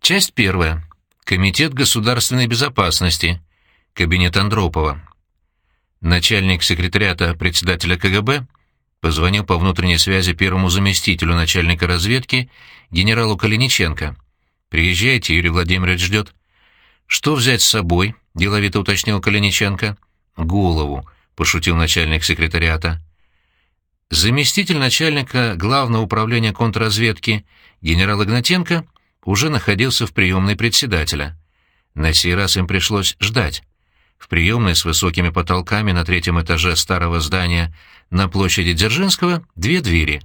Часть первая. Комитет государственной безопасности. Кабинет Андропова. Начальник секретариата председателя КГБ позвонил по внутренней связи первому заместителю начальника разведки генералу Калиниченко. «Приезжайте, Юрий Владимирович ждет». «Что взять с собой?» — деловито уточнил Калиниченко. «Голову», — пошутил начальник секретариата. Заместитель начальника Главного управления контрразведки генерал Игнатенко уже находился в приемной председателя. На сей раз им пришлось ждать. В приемной с высокими потолками на третьем этаже старого здания на площади Дзержинского две двери.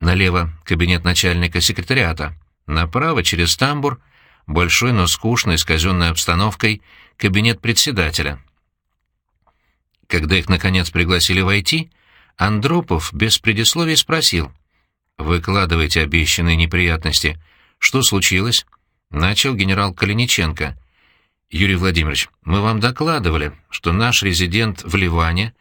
Налево — кабинет начальника секретариата, направо через тамбур — большой, но скучный, с казенной обстановкой, кабинет председателя. Когда их, наконец, пригласили войти — Андропов без предисловий спросил. «Выкладывайте обещанные неприятности. Что случилось?» Начал генерал Калиниченко. «Юрий Владимирович, мы вам докладывали, что наш резидент в Ливане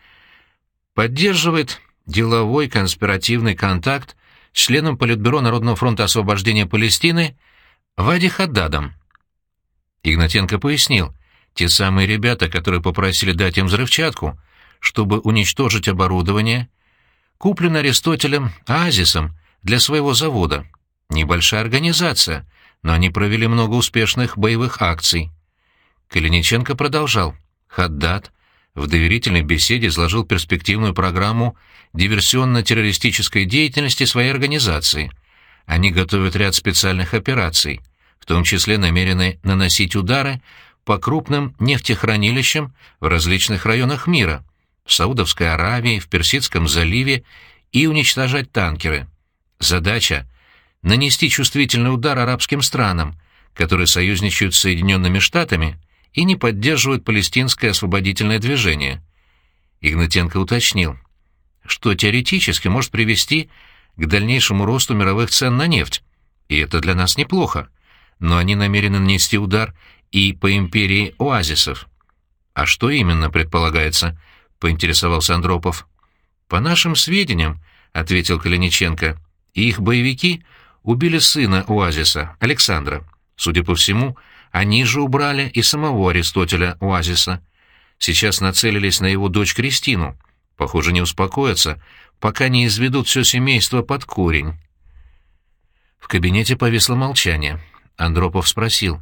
поддерживает деловой конспиративный контакт с членом Политбюро Народного фронта освобождения Палестины Вади Хаддадом». Игнатенко пояснил, те самые ребята, которые попросили дать им взрывчатку, чтобы уничтожить оборудование, куплено Аристотелем Азисом для своего завода. Небольшая организация, но они провели много успешных боевых акций. Калиниченко продолжал. Хаддат в доверительной беседе изложил перспективную программу диверсионно-террористической деятельности своей организации. Они готовят ряд специальных операций, в том числе намерены наносить удары по крупным нефтехранилищам в различных районах мира, в Саудовской Аравии, в Персидском заливе и уничтожать танкеры. Задача — нанести чувствительный удар арабским странам, которые союзничают с Соединенными Штатами и не поддерживают палестинское освободительное движение. Игнатенко уточнил, что теоретически может привести к дальнейшему росту мировых цен на нефть, и это для нас неплохо, но они намерены нанести удар и по империи оазисов. А что именно предполагается —— поинтересовался Андропов. «По нашим сведениям», — ответил Калиниченко, — «их боевики убили сына Оазиса, Александра. Судя по всему, они же убрали и самого Аристотеля Оазиса. Сейчас нацелились на его дочь Кристину. Похоже, не успокоятся, пока не изведут все семейство под корень». В кабинете повисло молчание. Андропов спросил.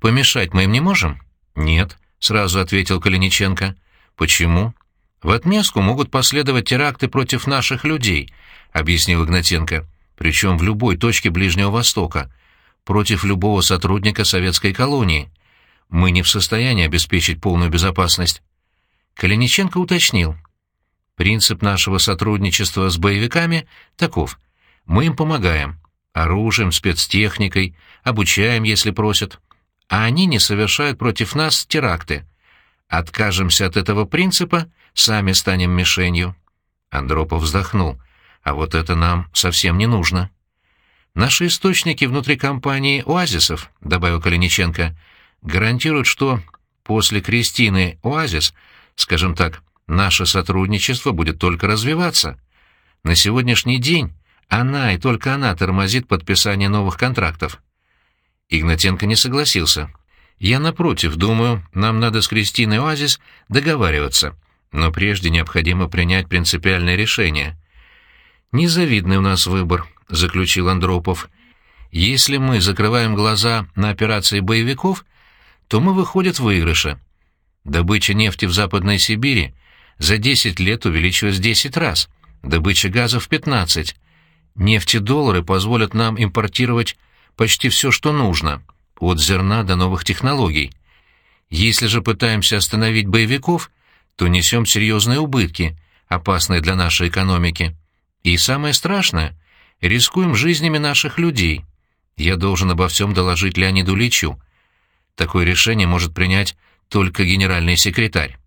«Помешать мы им не можем?» «Нет», — сразу ответил Калиниченко. «Почему?» В отместку могут последовать теракты против наших людей, объяснил Игнатенко, причем в любой точке Ближнего Востока, против любого сотрудника советской колонии. Мы не в состоянии обеспечить полную безопасность. Калиниченко уточнил. Принцип нашего сотрудничества с боевиками таков. Мы им помогаем. Оружием, спецтехникой, обучаем, если просят. А они не совершают против нас теракты. Откажемся от этого принципа — сами станем мишенью. Андропов вздохнул. А вот это нам совсем не нужно. Наши источники внутри компании «Оазисов», — добавил Калиниченко, — гарантируют, что после Кристины «Оазис», скажем так, наше сотрудничество будет только развиваться. На сегодняшний день она и только она тормозит подписание новых контрактов. Игнатенко не согласился. Я, напротив, думаю, нам надо с Кристиной «Оазис» договариваться. Но прежде необходимо принять принципиальное решение. «Незавидный у нас выбор», — заключил Андропов. «Если мы закрываем глаза на операции боевиков, то мы выходим в выигрыше. Добыча нефти в Западной Сибири за 10 лет увеличилась в 10 раз, добыча газа в 15. Нефтедоллары позволят нам импортировать почти все, что нужно, от зерна до новых технологий. Если же пытаемся остановить боевиков — то несем серьезные убытки, опасные для нашей экономики. И самое страшное — рискуем жизнями наших людей. Я должен обо всем доложить Леониду Личу. Такое решение может принять только генеральный секретарь.